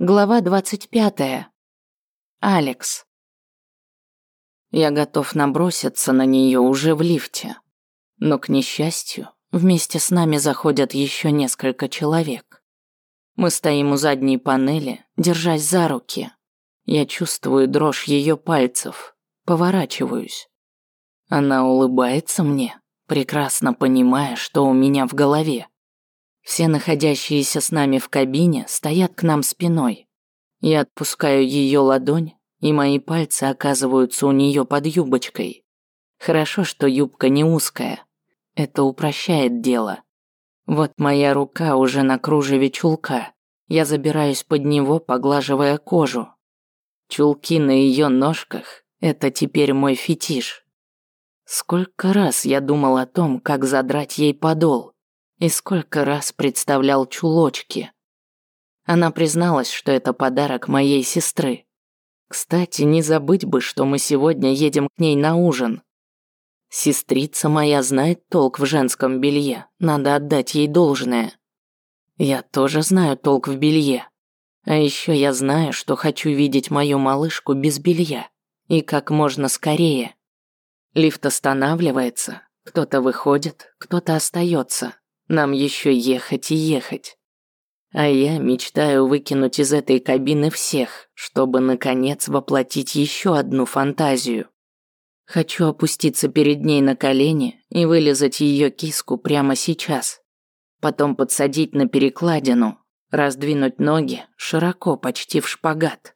Глава 25. Алекс. Я готов наброситься на нее уже в лифте. Но, к несчастью, вместе с нами заходят еще несколько человек. Мы стоим у задней панели, держась за руки. Я чувствую дрожь ее пальцев, поворачиваюсь. Она улыбается мне, прекрасно понимая, что у меня в голове. Все находящиеся с нами в кабине стоят к нам спиной. Я отпускаю ее ладонь, и мои пальцы оказываются у нее под юбочкой. Хорошо, что юбка не узкая. Это упрощает дело. Вот моя рука уже на кружеве чулка. Я забираюсь под него, поглаживая кожу. Чулки на ее ножках – это теперь мой фетиш. Сколько раз я думал о том, как задрать ей подол – и сколько раз представлял чулочки. Она призналась, что это подарок моей сестры. Кстати, не забыть бы, что мы сегодня едем к ней на ужин. Сестрица моя знает толк в женском белье, надо отдать ей должное. Я тоже знаю толк в белье. А еще я знаю, что хочу видеть мою малышку без белья. И как можно скорее. Лифт останавливается, кто-то выходит, кто-то остается. Нам еще ехать и ехать. А я мечтаю выкинуть из этой кабины всех, чтобы, наконец, воплотить еще одну фантазию. Хочу опуститься перед ней на колени и вылезать ее киску прямо сейчас. Потом подсадить на перекладину, раздвинуть ноги широко, почти в шпагат.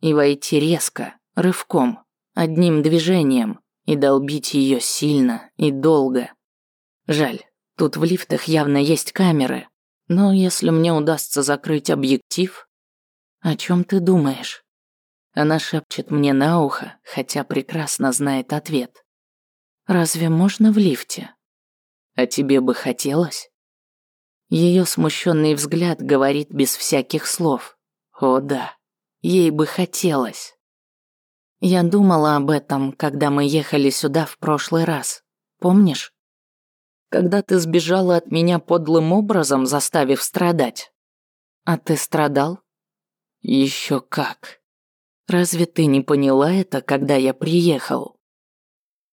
И войти резко, рывком, одним движением и долбить ее сильно и долго. Жаль, Тут в лифтах явно есть камеры. Но если мне удастся закрыть объектив... О чем ты думаешь? Она шепчет мне на ухо, хотя прекрасно знает ответ. Разве можно в лифте? А тебе бы хотелось? Ее смущенный взгляд говорит без всяких слов. О да, ей бы хотелось. Я думала об этом, когда мы ехали сюда в прошлый раз. Помнишь? Когда ты сбежала от меня подлым образом, заставив страдать. А ты страдал? Еще как. Разве ты не поняла это, когда я приехал?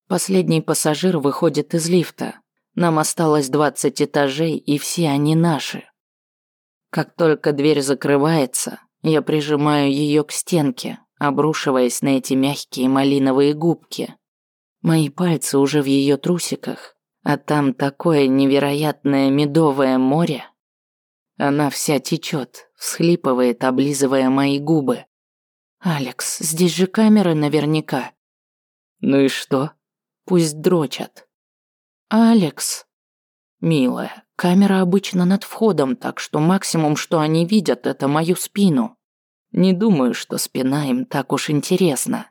Последний пассажир выходит из лифта. Нам осталось 20 этажей, и все они наши. Как только дверь закрывается, я прижимаю ее к стенке, обрушиваясь на эти мягкие малиновые губки. Мои пальцы уже в ее трусиках, а там такое невероятное медовое море. Она вся течет, всхлипывает, облизывая мои губы. «Алекс, здесь же камеры наверняка». «Ну и что? Пусть дрочат». «Алекс». «Милая, камера обычно над входом, так что максимум, что они видят, это мою спину. Не думаю, что спина им так уж интересна».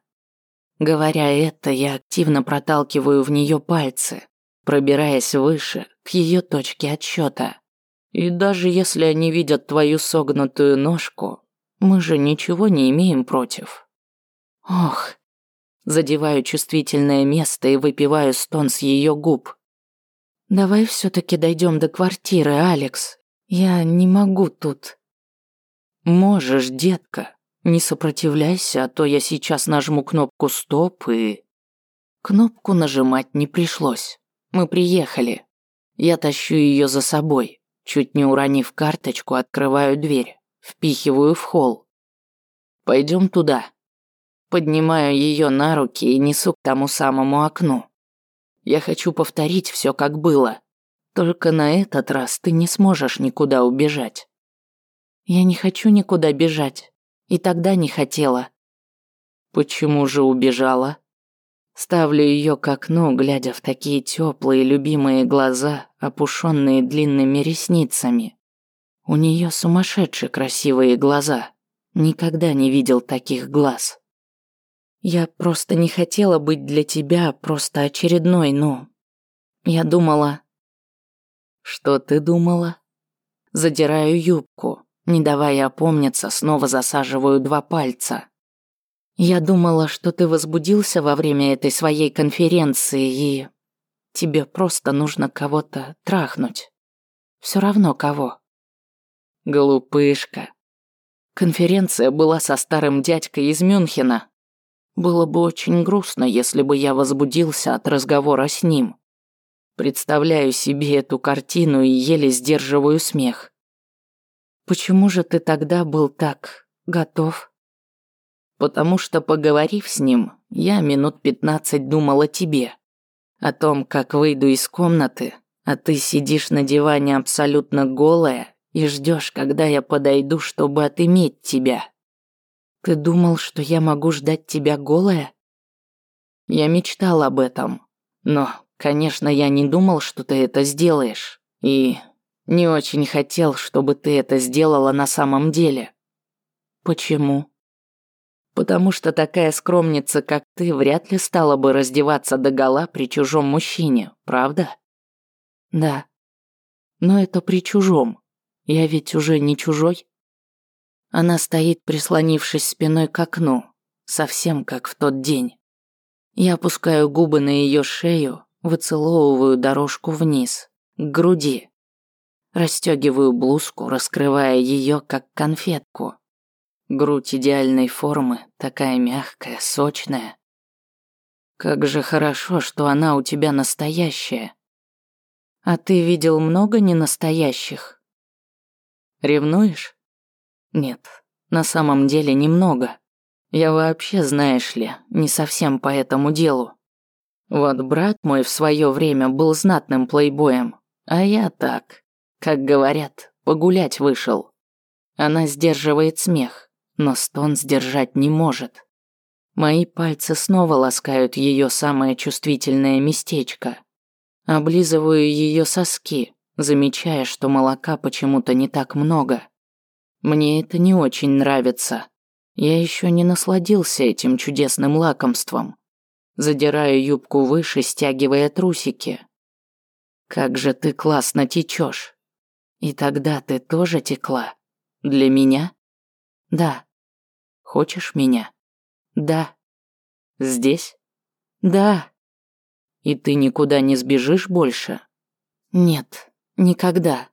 Говоря это, я активно проталкиваю в нее пальцы, пробираясь выше, к ее точке отсчета. И даже если они видят твою согнутую ножку, мы же ничего не имеем против. Ох, задеваю чувствительное место и выпиваю стон с ее губ. Давай все-таки дойдем до квартиры, Алекс. Я не могу тут. Можешь, детка. Не сопротивляйся, а то я сейчас нажму кнопку стоп и... Кнопку нажимать не пришлось. Мы приехали. Я тащу ее за собой. Чуть не уронив карточку, открываю дверь. Впихиваю в холл. Пойдем туда. Поднимаю ее на руки и несу к тому самому окну. Я хочу повторить все, как было. Только на этот раз ты не сможешь никуда убежать. Я не хочу никуда бежать. И тогда не хотела. Почему же убежала? Ставлю ее к окну, глядя в такие теплые любимые глаза, опушенные длинными ресницами. У нее сумасшедшие красивые глаза. Никогда не видел таких глаз. Я просто не хотела быть для тебя просто очередной, ну. Я думала... Что ты думала? Задираю юбку, не давая опомниться, снова засаживаю два пальца. Я думала, что ты возбудился во время этой своей конференции и... Тебе просто нужно кого-то трахнуть. Все равно кого. Глупышка. Конференция была со старым дядькой из Мюнхена. Было бы очень грустно, если бы я возбудился от разговора с ним. Представляю себе эту картину и еле сдерживаю смех. Почему же ты тогда был так готов? Потому что, поговорив с ним, я минут пятнадцать думал о тебе. О том, как выйду из комнаты, а ты сидишь на диване абсолютно голая и ждешь, когда я подойду, чтобы отыметь тебя. Ты думал, что я могу ждать тебя голая? Я мечтал об этом, но, конечно, я не думал, что ты это сделаешь. И не очень хотел, чтобы ты это сделала на самом деле. Почему? Потому что такая скромница, как ты, вряд ли стала бы раздеваться до гола при чужом мужчине, правда? Да. Но это при чужом. Я ведь уже не чужой. Она стоит, прислонившись спиной к окну, совсем как в тот день. Я опускаю губы на ее шею, выцеловываю дорожку вниз, к груди. Растёгиваю блузку, раскрывая ее как конфетку. Грудь идеальной формы, такая мягкая, сочная. Как же хорошо, что она у тебя настоящая. А ты видел много ненастоящих? Ревнуешь? Нет, на самом деле немного. Я вообще, знаешь ли, не совсем по этому делу. Вот брат мой в свое время был знатным плейбоем, а я так, как говорят, погулять вышел. Она сдерживает смех, но стон сдержать не может. Мои пальцы снова ласкают ее самое чувствительное местечко. Облизываю ее соски, замечая, что молока почему-то не так много. Мне это не очень нравится. Я еще не насладился этим чудесным лакомством. Задираю юбку выше, стягивая трусики. Как же ты классно течешь. И тогда ты тоже текла? Для меня? Да. Хочешь меня? Да. Здесь? Да. И ты никуда не сбежишь больше? Нет, никогда.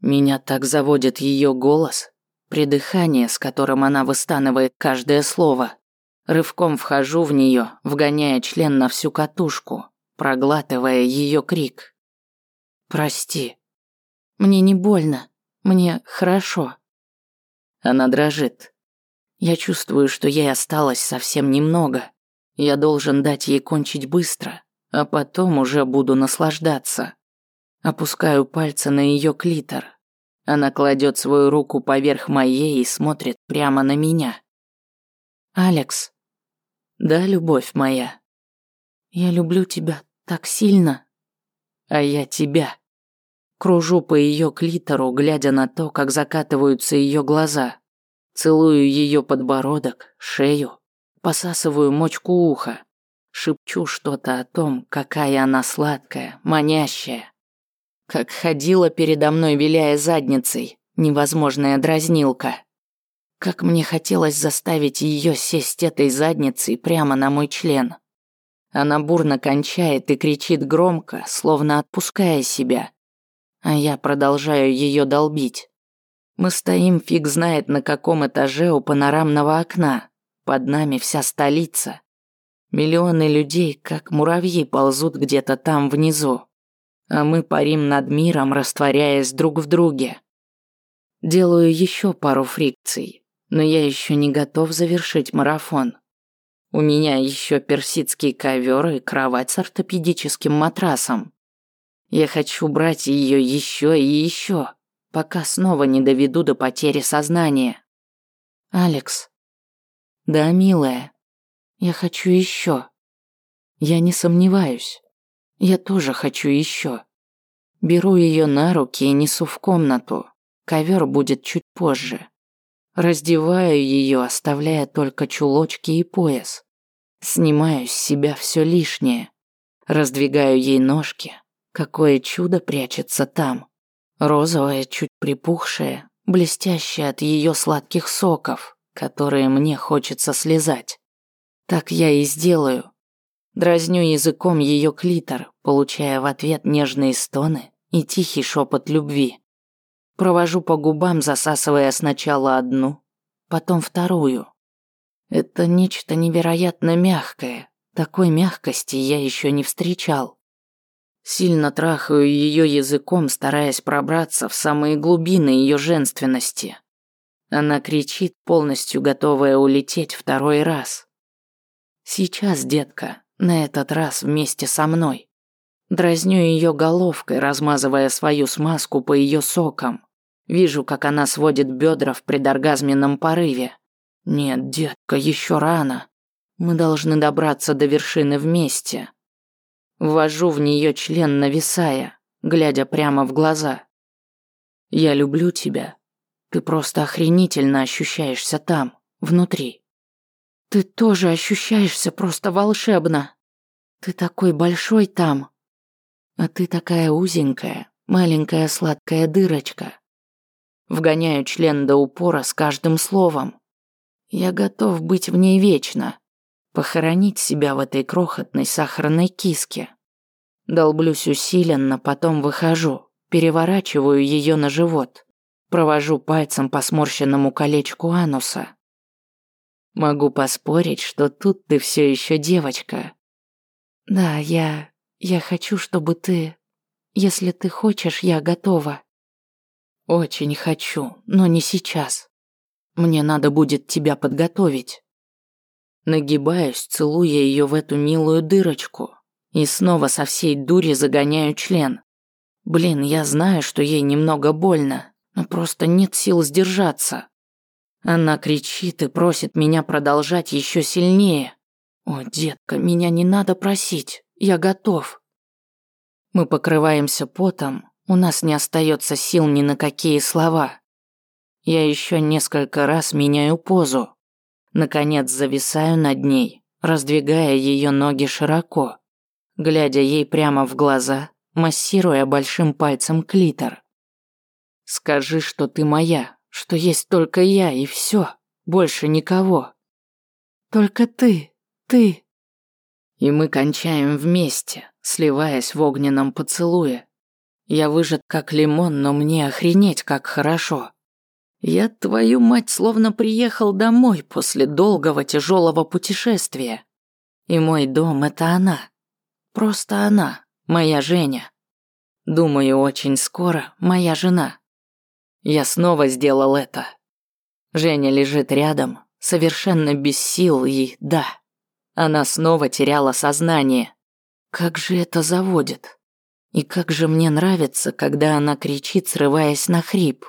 Меня так заводит ее голос, придыхание, с которым она выстанывает каждое слово. Рывком вхожу в нее, вгоняя член на всю катушку, проглатывая ее крик. «Прости», мне не больно. Мне хорошо. Она дрожит. Я чувствую, что ей осталось совсем немного. Я должен дать ей кончить быстро, а потом уже буду наслаждаться. Опускаю пальцы на ее клитор. Она кладет свою руку поверх моей и смотрит прямо на меня. Алекс. Да, любовь моя. Я люблю тебя так сильно. А я тебя. Кружу по ее клитору, глядя на то, как закатываются ее глаза. Целую ее подбородок, шею, посасываю мочку уха. Шепчу что-то о том, какая она сладкая, манящая. Как ходила передо мной, виляя задницей, невозможная дразнилка. Как мне хотелось заставить ее сесть этой задницей прямо на мой член. Она бурно кончает и кричит громко, словно отпуская себя а я продолжаю ее долбить. Мы стоим фиг знает на каком этаже у панорамного окна. Под нами вся столица. Миллионы людей, как муравьи, ползут где-то там внизу. А мы парим над миром, растворяясь друг в друге. Делаю еще пару фрикций, но я еще не готов завершить марафон. У меня еще персидский ковер и кровать с ортопедическим матрасом. Я хочу брать ее еще и еще, пока снова не доведу до потери сознания. Алекс. Да, милая. Я хочу еще. Я не сомневаюсь. Я тоже хочу еще. Беру ее на руки и несу в комнату. Ковер будет чуть позже. Раздеваю ее, оставляя только чулочки и пояс. Снимаю с себя все лишнее. Раздвигаю ей ножки, Какое чудо прячется там. Розовое, чуть припухшее, блестящее от ее сладких соков, которые мне хочется слезать. Так я и сделаю. Дразню языком ее клитор, получая в ответ нежные стоны и тихий шепот любви. Провожу по губам, засасывая сначала одну, потом вторую. Это нечто невероятно мягкое. Такой мягкости я еще не встречал. Сильно трахаю ее языком, стараясь пробраться в самые глубины ее женственности. Она кричит, полностью готовая улететь второй раз. Сейчас, детка, на этот раз вместе со мной. Дразню ее головкой, размазывая свою смазку по ее сокам. Вижу, как она сводит бедра в предоргазменном порыве. Нет, детка, еще рано. Мы должны добраться до вершины вместе. Ввожу в нее член, нависая, глядя прямо в глаза. Я люблю тебя. Ты просто охренительно ощущаешься там, внутри. Ты тоже ощущаешься просто волшебно. Ты такой большой там, а ты такая узенькая, маленькая сладкая дырочка. Вгоняю член до упора с каждым словом. Я готов быть в ней вечно. Похоронить себя в этой крохотной сахарной киске. Долблюсь усиленно, потом выхожу, переворачиваю ее на живот. Провожу пальцем по сморщенному колечку ануса. Могу поспорить, что тут ты все еще девочка. Да, я я хочу, чтобы ты... Если ты хочешь, я готова. Очень хочу, но не сейчас. Мне надо будет тебя подготовить. Нагибаюсь, целуя ее в эту милую дырочку. И снова со всей дури загоняю член. Блин, я знаю, что ей немного больно, но просто нет сил сдержаться. Она кричит и просит меня продолжать еще сильнее. О, детка, меня не надо просить. Я готов. Мы покрываемся потом, у нас не остается сил ни на какие слова. Я еще несколько раз меняю позу. Наконец зависаю над ней, раздвигая ее ноги широко, глядя ей прямо в глаза, массируя большим пальцем клитор. Скажи, что ты моя, что есть только я и все, больше никого. Только ты, ты. И мы кончаем вместе, сливаясь в огненном поцелуе. Я выжат как лимон, но мне охренеть как хорошо. Я, твою мать, словно приехал домой после долгого тяжелого путешествия. И мой дом – это она. Просто она, моя Женя. Думаю, очень скоро моя жена. Я снова сделал это. Женя лежит рядом, совершенно без сил и да. Она снова теряла сознание. Как же это заводит. И как же мне нравится, когда она кричит, срываясь на хрип.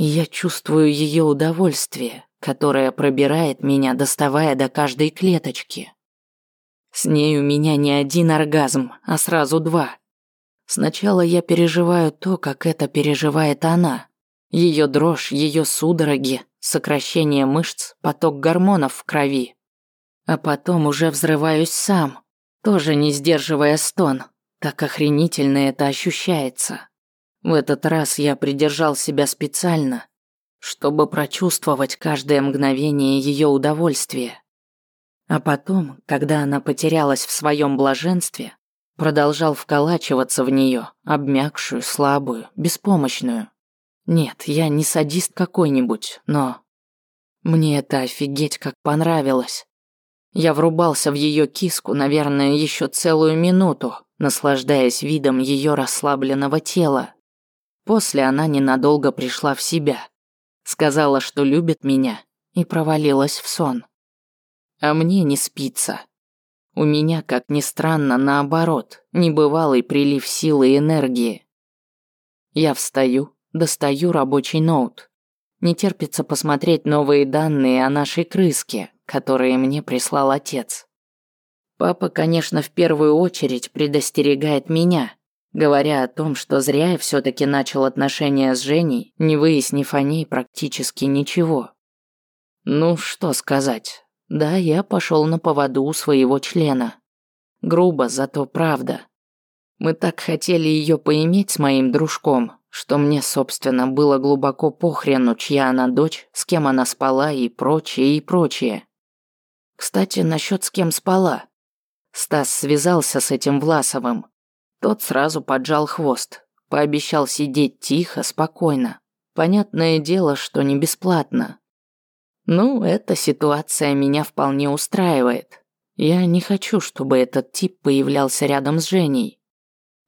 Я чувствую ее удовольствие, которое пробирает меня, доставая до каждой клеточки. С ней у меня не один оргазм, а сразу два. Сначала я переживаю то, как это переживает она. Ее дрожь, ее судороги, сокращение мышц, поток гормонов в крови. А потом уже взрываюсь сам, тоже не сдерживая стон. Так охренительно это ощущается. В этот раз я придержал себя специально, чтобы прочувствовать каждое мгновение ее удовольствия. А потом, когда она потерялась в своем блаженстве, продолжал вколачиваться в нее, обмякшую, слабую, беспомощную. Нет, я не садист какой-нибудь, но... Мне это офигеть как понравилось. Я врубался в ее киску, наверное, еще целую минуту, наслаждаясь видом ее расслабленного тела. После она ненадолго пришла в себя. Сказала, что любит меня, и провалилась в сон. А мне не спится. У меня, как ни странно, наоборот, небывалый прилив силы и энергии. Я встаю, достаю рабочий ноут. Не терпится посмотреть новые данные о нашей крыске, которые мне прислал отец. Папа, конечно, в первую очередь предостерегает меня, говоря о том, что зря я все таки начал отношения с Женей, не выяснив о ней практически ничего. Ну, что сказать. Да, я пошел на поводу у своего члена. Грубо, зато правда. Мы так хотели ее поиметь с моим дружком, что мне, собственно, было глубоко похрену, чья она дочь, с кем она спала и прочее, и прочее. Кстати, насчет с кем спала. Стас связался с этим Власовым. Тот сразу поджал хвост, пообещал сидеть тихо, спокойно. Понятное дело, что не бесплатно. Ну, эта ситуация меня вполне устраивает. Я не хочу, чтобы этот тип появлялся рядом с Женей.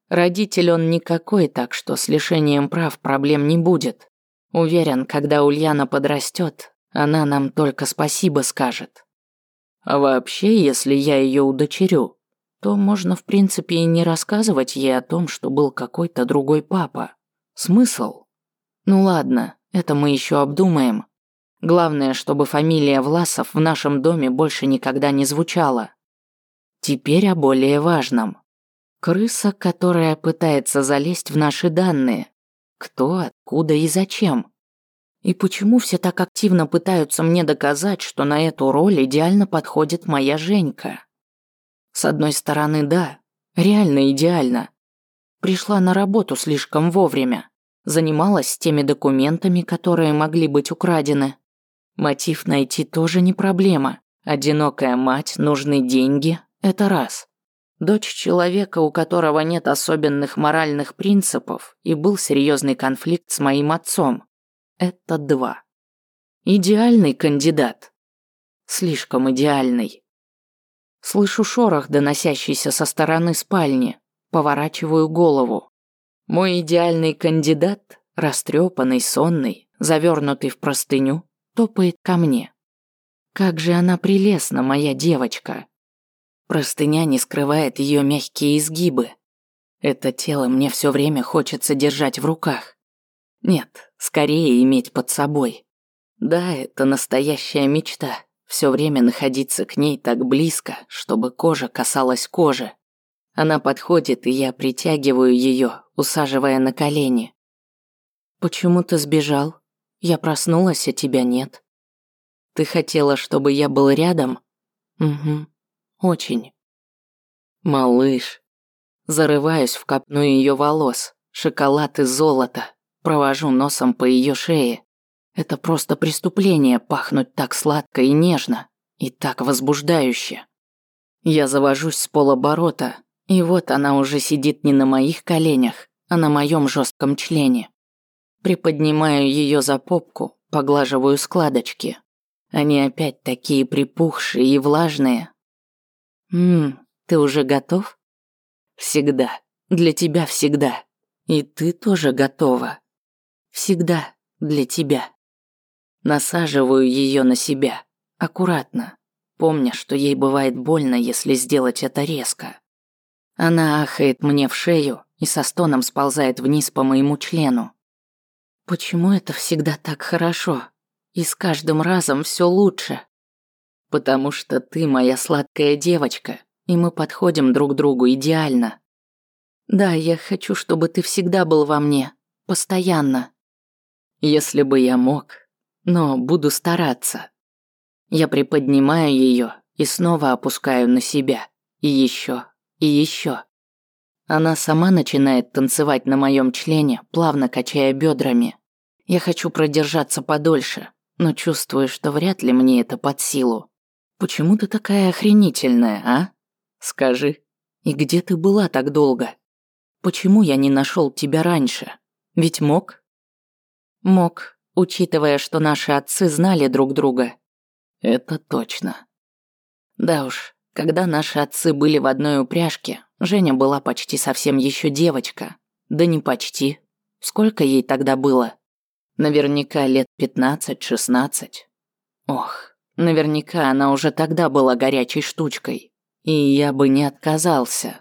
Родитель он никакой, так что с лишением прав проблем не будет. Уверен, когда Ульяна подрастет, она нам только спасибо скажет. А вообще, если я ее удочерю, то можно в принципе и не рассказывать ей о том, что был какой-то другой папа. Смысл? Ну ладно, это мы еще обдумаем. Главное, чтобы фамилия Власов в нашем доме больше никогда не звучала. Теперь о более важном. Крыса, которая пытается залезть в наши данные. Кто, откуда и зачем? И почему все так активно пытаются мне доказать, что на эту роль идеально подходит моя Женька? С одной стороны, да, реально идеально. Пришла на работу слишком вовремя. Занималась теми документами, которые могли быть украдены. Мотив найти тоже не проблема. Одинокая мать, нужны деньги – это раз. Дочь человека, у которого нет особенных моральных принципов, и был серьезный конфликт с моим отцом – это два. Идеальный кандидат. Слишком идеальный. Слышу шорох, доносящийся со стороны спальни. Поворачиваю голову. Мой идеальный кандидат, растрепанный, сонный, завернутый в простыню, топает ко мне. Как же она прелестна, моя девочка. Простыня не скрывает ее мягкие изгибы. Это тело мне все время хочется держать в руках. Нет, скорее иметь под собой. Да, это настоящая мечта. Все время находиться к ней так близко, чтобы кожа касалась кожи. Она подходит, и я притягиваю ее, усаживая на колени. «Почему ты сбежал?» Я проснулась, а тебя нет. Ты хотела, чтобы я был рядом? Угу. Очень. Малыш. Зарываюсь в копну ее волос. Шоколад и золото. Провожу носом по ее шее. Это просто преступление пахнуть так сладко и нежно. И так возбуждающе. Я завожусь с полоборота, и вот она уже сидит не на моих коленях, а на моем жестком члене. Приподнимаю ее за попку, поглаживаю складочки. Они опять такие припухшие и влажные. Мм, ты уже готов? Всегда. Для тебя всегда. И ты тоже готова. Всегда для тебя. Насаживаю ее на себя. Аккуратно. Помня, что ей бывает больно, если сделать это резко. Она ахает мне в шею и со стоном сползает вниз по моему члену. Почему это всегда так хорошо? И с каждым разом все лучше. Потому что ты моя сладкая девочка, и мы подходим друг другу идеально. Да, я хочу, чтобы ты всегда был во мне, постоянно. Если бы я мог, но буду стараться. Я приподнимаю ее и снова опускаю на себя. И еще, и еще. Она сама начинает танцевать на моем члене, плавно качая бедрами. Я хочу продержаться подольше, но чувствую, что вряд ли мне это под силу. Почему ты такая охренительная, а? Скажи, и где ты была так долго? Почему я не нашел тебя раньше? Ведь мог? Мог, учитывая, что наши отцы знали друг друга. Это точно. Да уж, когда наши отцы были в одной упряжке, Женя была почти совсем еще девочка. Да не почти. Сколько ей тогда было? Наверняка лет пятнадцать-шестнадцать. Ох, наверняка она уже тогда была горячей штучкой. И я бы не отказался.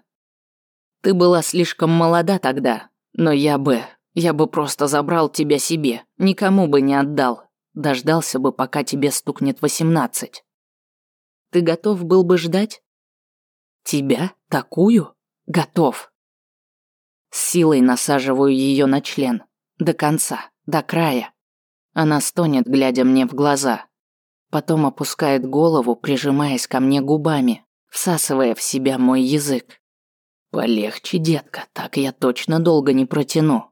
Ты была слишком молода тогда, но я бы... Я бы просто забрал тебя себе, никому бы не отдал. Дождался бы, пока тебе стукнет восемнадцать. Ты готов был бы ждать? Тебя? Такую? Готов. С силой насаживаю ее на член. До конца до края. Она стонет, глядя мне в глаза. Потом опускает голову, прижимаясь ко мне губами, всасывая в себя мой язык. «Полегче, детка, так я точно долго не протяну».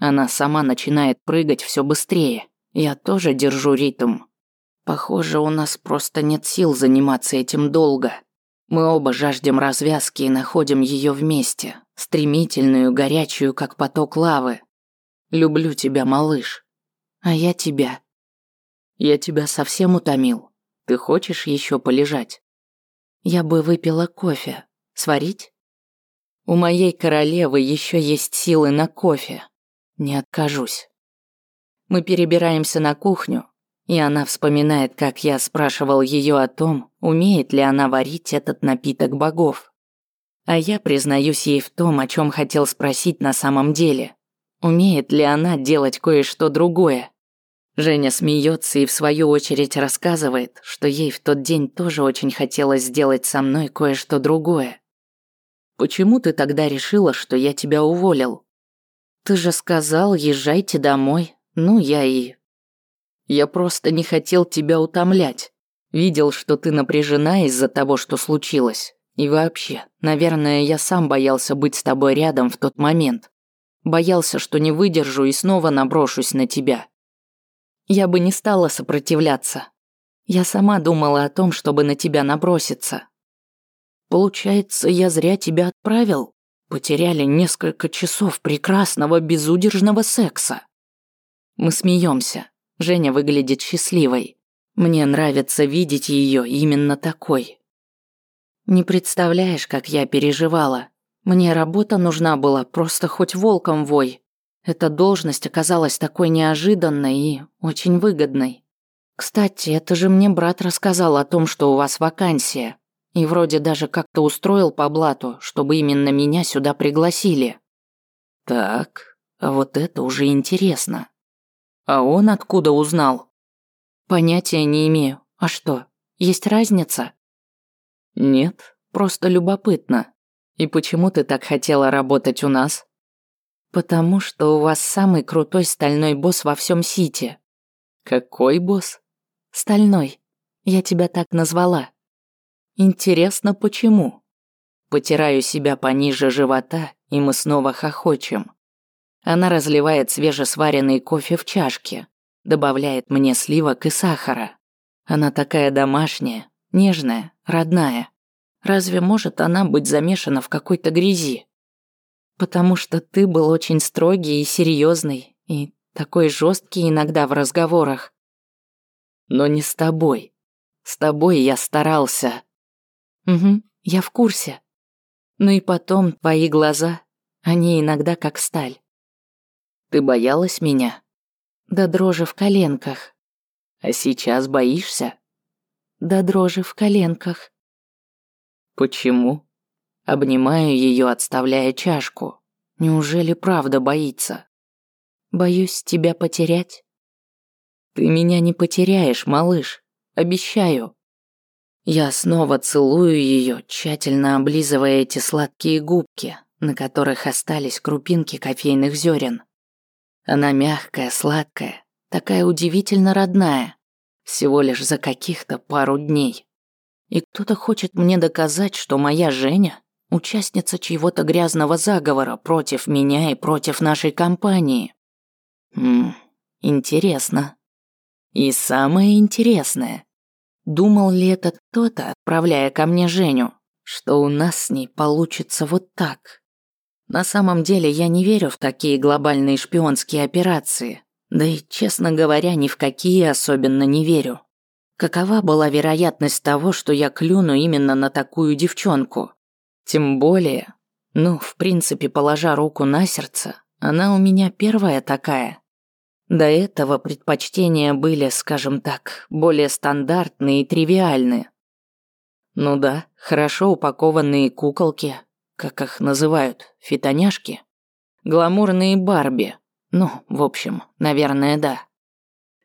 Она сама начинает прыгать все быстрее. Я тоже держу ритм. Похоже, у нас просто нет сил заниматься этим долго. Мы оба жаждем развязки и находим ее вместе, стремительную, горячую, как поток лавы. Люблю тебя, малыш. А я тебя. Я тебя совсем утомил. Ты хочешь еще полежать? Я бы выпила кофе. Сварить? У моей королевы еще есть силы на кофе. Не откажусь. Мы перебираемся на кухню, и она вспоминает, как я спрашивал ее о том, умеет ли она варить этот напиток богов. А я признаюсь ей в том, о чем хотел спросить на самом деле. Умеет ли она делать кое-что другое? Женя смеется и в свою очередь рассказывает, что ей в тот день тоже очень хотелось сделать со мной кое-что другое. Почему ты тогда решила, что я тебя уволил? Ты же сказал, езжайте домой. Ну, я и... Я просто не хотел тебя утомлять. Видел, что ты напряжена из-за того, что случилось. И вообще, наверное, я сам боялся быть с тобой рядом в тот момент. Боялся, что не выдержу и снова наброшусь на тебя. Я бы не стала сопротивляться. Я сама думала о том, чтобы на тебя наброситься. Получается, я зря тебя отправил? Потеряли несколько часов прекрасного безудержного секса. Мы смеемся. Женя выглядит счастливой. Мне нравится видеть ее именно такой. Не представляешь, как я переживала. Мне работа нужна была, просто хоть волком вой. Эта должность оказалась такой неожиданной и очень выгодной. Кстати, это же мне брат рассказал о том, что у вас вакансия. И вроде даже как-то устроил по блату, чтобы именно меня сюда пригласили. Так, а вот это уже интересно. А он откуда узнал? Понятия не имею. А что, есть разница? Нет, просто любопытно. И почему ты так хотела работать у нас? Потому что у вас самый крутой стальной босс во всем Сити. Какой босс? Стальной. Я тебя так назвала. Интересно, почему? Потираю себя пониже живота, и мы снова хохочем. Она разливает свежесваренный кофе в чашке, добавляет мне сливок и сахара. Она такая домашняя, нежная, родная. Разве может она быть замешана в какой-то грязи? Потому что ты был очень строгий и серьезный, и такой жесткий иногда в разговорах. Но не с тобой. С тобой я старался. Угу, я в курсе. Ну и потом твои глаза, они иногда как сталь. Ты боялась меня? Да дрожи в коленках. А сейчас боишься? Да дрожи в коленках. Почему? Обнимаю ее, отставляя чашку. Неужели правда боится? Боюсь тебя потерять. Ты меня не потеряешь, малыш. Обещаю. Я снова целую ее, тщательно облизывая эти сладкие губки, на которых остались крупинки кофейных зерен. Она мягкая, сладкая, такая удивительно родная. Всего лишь за каких-то пару дней. И кто-то хочет мне доказать, что моя Женя – участница чьего-то грязного заговора против меня и против нашей компании. Хм, интересно. И самое интересное – Думал ли этот кто-то, отправляя ко мне Женю, что у нас с ней получится вот так? На самом деле я не верю в такие глобальные шпионские операции. Да и, честно говоря, ни в какие особенно не верю. Какова была вероятность того, что я клюну именно на такую девчонку? Тем более, ну, в принципе, положа руку на сердце, она у меня первая такая. До этого предпочтения были, скажем так, более стандартные и тривиальные. Ну да, хорошо упакованные куколки, как их называют, фитоняшки. Гламурные Барби. Ну, в общем, наверное, да.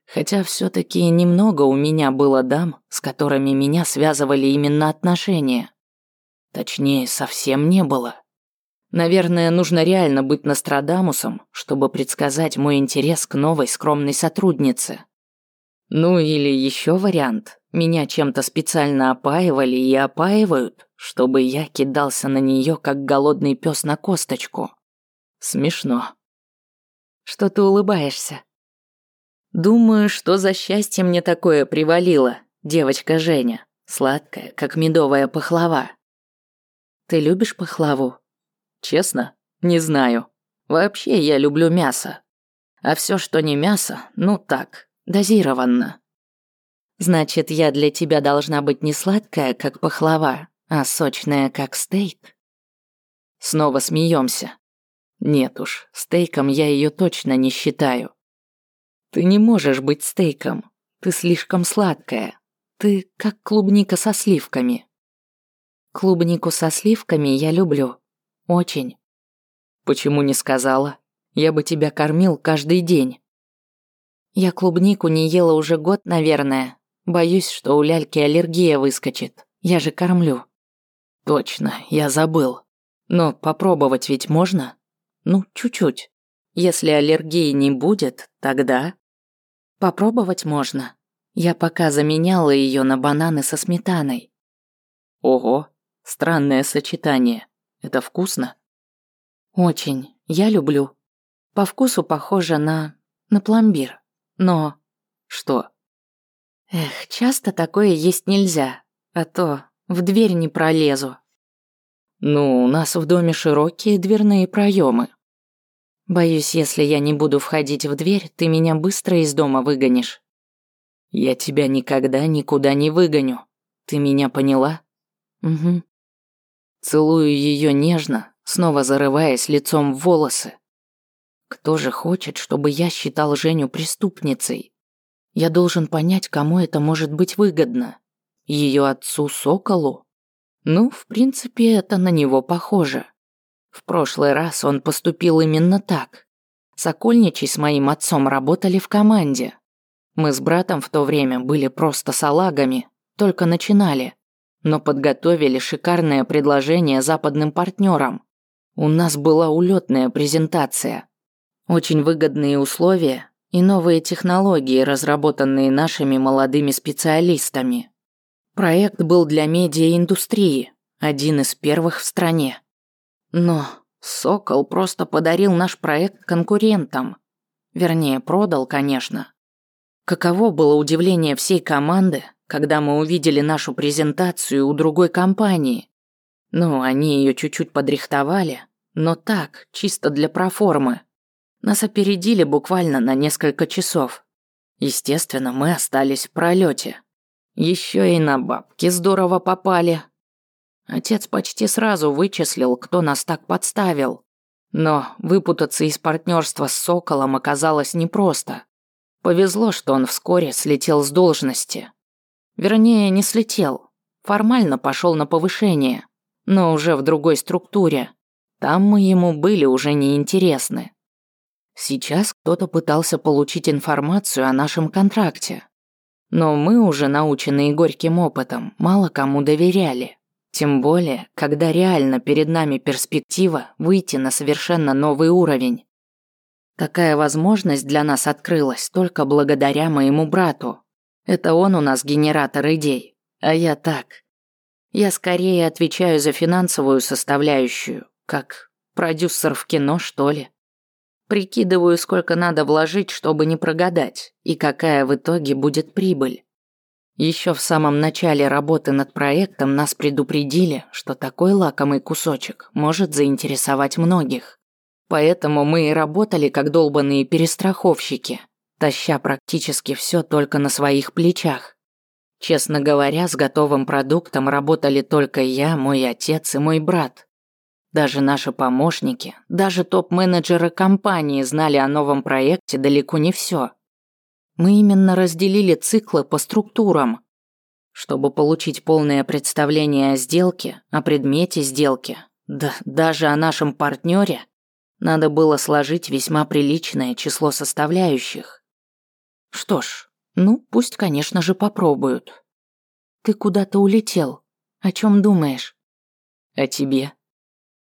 Хотя все таки немного у меня было дам, с которыми меня связывали именно отношения. Точнее, совсем не было. Наверное, нужно реально быть Нострадамусом, чтобы предсказать мой интерес к новой скромной сотруднице. Ну или еще вариант. Меня чем-то специально опаивали и опаивают, чтобы я кидался на нее, как голодный пес на косточку. Смешно. Что ты улыбаешься? Думаю, что за счастье мне такое привалило, девочка Женя, сладкая, как медовая пахлава. Ты любишь пахлаву? Честно, не знаю. Вообще я люблю мясо. А все, что не мясо, ну так, дозированно. Значит, я для тебя должна быть не сладкая, как пахлава, а сочная, как стейк? Снова смеемся. Нет уж, стейком я ее точно не считаю. Ты не можешь быть стейком. Ты слишком сладкая. Ты как клубника со сливками. Клубнику со сливками я люблю. Очень. Почему не сказала? Я бы тебя кормил каждый день. Я клубнику не ела уже год, наверное. Боюсь, что у ляльки аллергия выскочит. Я же кормлю. Точно, я забыл. Но попробовать ведь можно? Ну, чуть-чуть. Если аллергии не будет, тогда... Попробовать можно. Я пока заменяла ее на бананы со сметаной. Ого, странное сочетание. Это вкусно? Очень. Я люблю. По вкусу похоже на... на пломбир. Но... Что? Эх, часто такое есть нельзя, а то в дверь не пролезу. Ну, у нас в доме широкие дверные проемы. Боюсь, если я не буду входить в дверь, ты меня быстро из дома выгонишь. Я тебя никогда никуда не выгоню. Ты меня поняла? Угу. Целую ее нежно, снова зарываясь лицом в волосы. Кто же хочет, чтобы я считал Женю преступницей? Я должен понять, кому это может быть выгодно. Ее отцу Соколу? Ну, в принципе, это на него похоже. В прошлый раз он поступил именно так. Сокольничий с моим отцом работали в команде. Мы с братом в то время были просто салагами, только начинали, но подготовили шикарное предложение западным партнерам. У нас была улетная презентация. Очень выгодные условия и новые технологии, разработанные нашими молодыми специалистами. Проект был для медиаиндустрии, один из первых в стране. Но Сокол просто подарил наш проект конкурентам. Вернее, продал, конечно. Каково было удивление всей команды, когда мы увидели нашу презентацию у другой компании. Ну, они ее чуть-чуть подрихтовали, но так, чисто для проформы. Нас опередили буквально на несколько часов. Естественно, мы остались в пролете. Еще и на бабки здорово попали. Отец почти сразу вычислил, кто нас так подставил. Но выпутаться из партнерства с Соколом оказалось непросто. Повезло, что он вскоре слетел с должности. Вернее, не слетел. Формально пошел на повышение, но уже в другой структуре. Там мы ему были уже неинтересны. Сейчас кто-то пытался получить информацию о нашем контракте. Но мы, уже наученные горьким опытом, мало кому доверяли. Тем более, когда реально перед нами перспектива выйти на совершенно новый уровень. Такая возможность для нас открылась только благодаря моему брату. Это он у нас генератор идей, а я так. Я скорее отвечаю за финансовую составляющую, как продюсер в кино, что ли. Прикидываю, сколько надо вложить, чтобы не прогадать, и какая в итоге будет прибыль. Еще в самом начале работы над проектом нас предупредили, что такой лакомый кусочек может заинтересовать многих. Поэтому мы и работали как долбанные перестраховщики, таща практически все только на своих плечах. Честно говоря, с готовым продуктом работали только я, мой отец и мой брат. Даже наши помощники, даже топ-менеджеры компании знали о новом проекте далеко не все. Мы именно разделили циклы по структурам, чтобы получить полное представление о сделке, о предмете сделки, да даже о нашем партнере, надо было сложить весьма приличное число составляющих. Что ж, ну, пусть, конечно же, попробуют. Ты куда-то улетел. О чем думаешь? О тебе.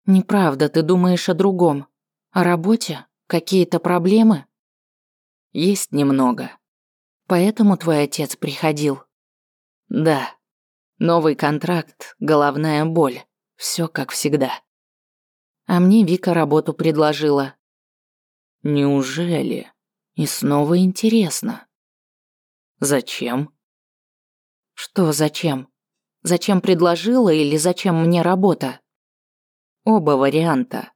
Неправда, ты думаешь о другом. О работе? Какие-то проблемы? Есть немного. Поэтому твой отец приходил? Да. Новый контракт, головная боль. Все как всегда. А мне Вика работу предложила. Неужели? И снова интересно. Зачем? Что зачем? Зачем предложила или зачем мне работа? Оба варианта.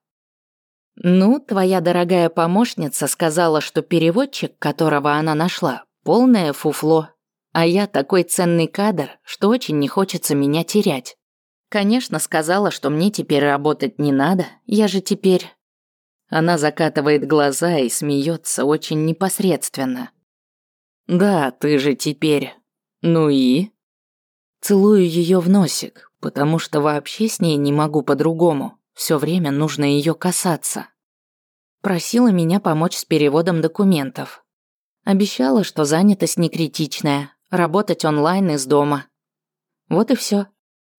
Ну, твоя дорогая помощница сказала, что переводчик, которого она нашла, полное фуфло. А я такой ценный кадр, что очень не хочется меня терять. Конечно, сказала, что мне теперь работать не надо, я же теперь... Она закатывает глаза и смеется очень непосредственно. Да, ты же теперь... Ну и? Целую ее в носик, потому что вообще с ней не могу по-другому. Все время нужно ее касаться. Просила меня помочь с переводом документов. Обещала, что занятость не критичная, работать онлайн из дома. Вот и все.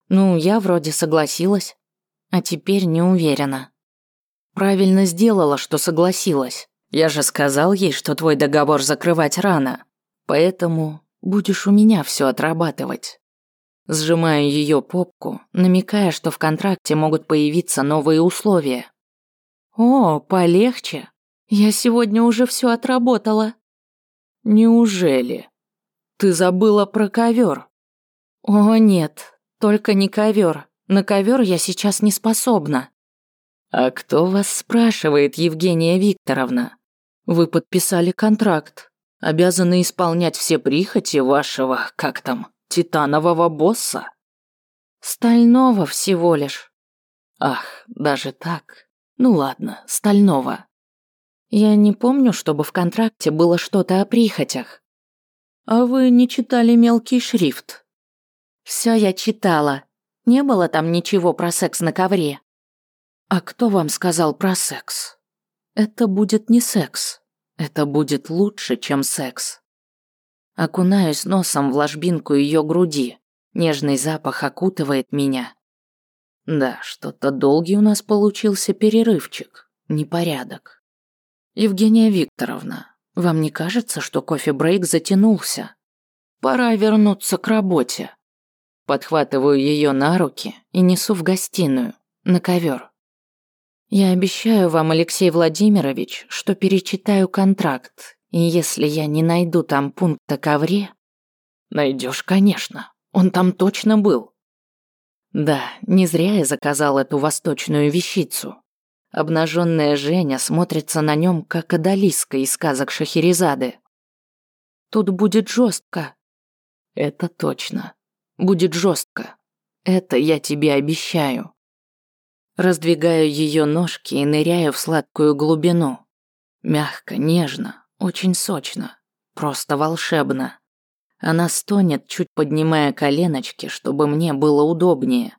Ну, я вроде согласилась, а теперь не уверена. Правильно сделала, что согласилась. Я же сказал ей, что твой договор закрывать рано. Поэтому будешь у меня все отрабатывать. Сжимаю ее попку, намекая, что в контракте могут появиться новые условия. О, полегче. Я сегодня уже все отработала. Неужели? Ты забыла про ковер? О, нет, только не ковер. На ковер я сейчас не способна. А кто вас спрашивает, Евгения Викторовна? Вы подписали контракт, обязаны исполнять все прихоти вашего, как там, титанового босса. Стального всего лишь. Ах, даже так. Ну ладно, стального. Я не помню, чтобы в контракте было что-то о прихотях. А вы не читали мелкий шрифт? Все я читала. Не было там ничего про секс на ковре. А кто вам сказал про секс? Это будет не секс. Это будет лучше, чем секс. Окунаюсь носом в ложбинку ее груди. Нежный запах окутывает меня. Да, что-то долгий у нас получился перерывчик. Непорядок. Евгения Викторовна, вам не кажется, что кофе-брейк затянулся? Пора вернуться к работе. Подхватываю ее на руки и несу в гостиную, на ковер. Я обещаю вам, Алексей Владимирович, что перечитаю контракт, и если я не найду там пункт о ковре... Найдешь, конечно. Он там точно был. Да, не зря я заказал эту восточную вещицу. Обнаженная Женя смотрится на нем, как Адалиска из сказок Шахерезады. Тут будет жестко. Это точно. Будет жестко. Это я тебе обещаю. Раздвигаю ее ножки и ныряю в сладкую глубину. Мягко, нежно, очень сочно. Просто волшебно. Она стонет, чуть поднимая коленочки, чтобы мне было удобнее.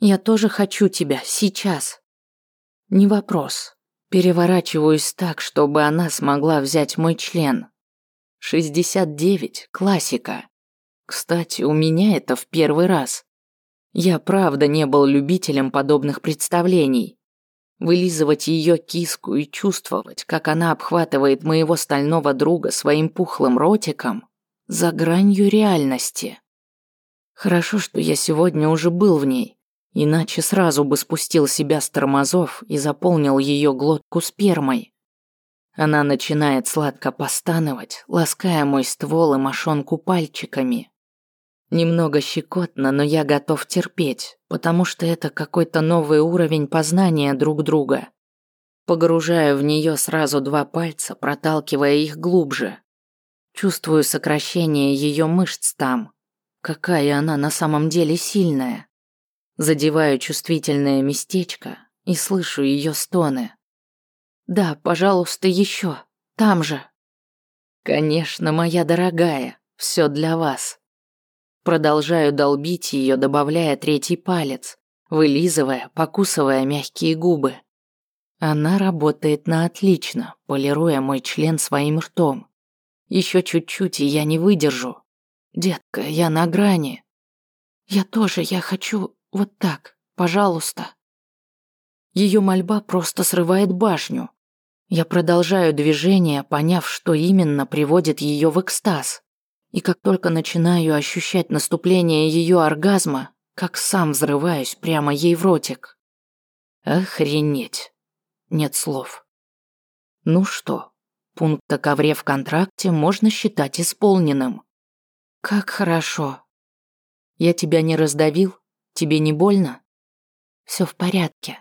Я тоже хочу тебя, сейчас. Не вопрос. Переворачиваюсь так, чтобы она смогла взять мой член. 69 – классика. Кстати, у меня это в первый раз. Я правда не был любителем подобных представлений. Вылизывать ее киску и чувствовать, как она обхватывает моего стального друга своим пухлым ротиком, за гранью реальности. Хорошо, что я сегодня уже был в ней, иначе сразу бы спустил себя с тормозов и заполнил ее глотку спермой. Она начинает сладко постановать, лаская мой ствол и мошонку пальчиками. Немного щекотно, но я готов терпеть, потому что это какой-то новый уровень познания друг друга. Погружаю в нее сразу два пальца, проталкивая их глубже. Чувствую сокращение ее мышц там. Какая она на самом деле сильная. Задеваю чувствительное местечко и слышу ее стоны. «Да, пожалуйста, еще. Там же». «Конечно, моя дорогая, все для вас». Продолжаю долбить ее, добавляя третий палец, вылизывая, покусывая мягкие губы. Она работает на отлично, полируя мой член своим ртом. Еще чуть-чуть, и я не выдержу. Детка, я на грани. Я тоже, я хочу вот так, пожалуйста. Ее мольба просто срывает башню. Я продолжаю движение, поняв, что именно приводит ее в экстаз. И как только начинаю ощущать наступление ее оргазма, как сам взрываюсь прямо ей в ротик. Охренеть. Нет слов. Ну что, пункт о ковре в контракте можно считать исполненным. Как хорошо. Я тебя не раздавил? Тебе не больно? Все в порядке.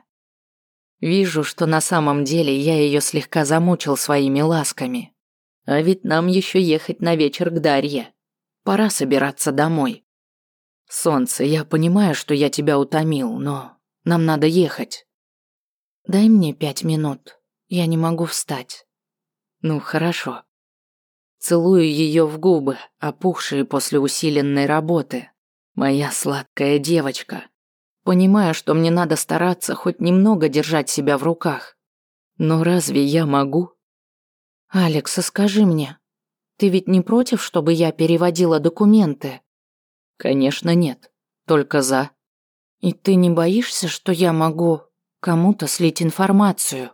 Вижу, что на самом деле я ее слегка замучил своими ласками. А ведь нам еще ехать на вечер к Дарье. Пора собираться домой. Солнце, я понимаю, что я тебя утомил, но нам надо ехать. Дай мне пять минут. Я не могу встать. Ну, хорошо. Целую ее в губы, опухшие после усиленной работы. Моя сладкая девочка. Понимаю, что мне надо стараться хоть немного держать себя в руках. Но разве я могу? Алекс, скажи мне, ты ведь не против, чтобы я переводила документы? Конечно, нет. Только за. И ты не боишься, что я могу кому-то слить информацию?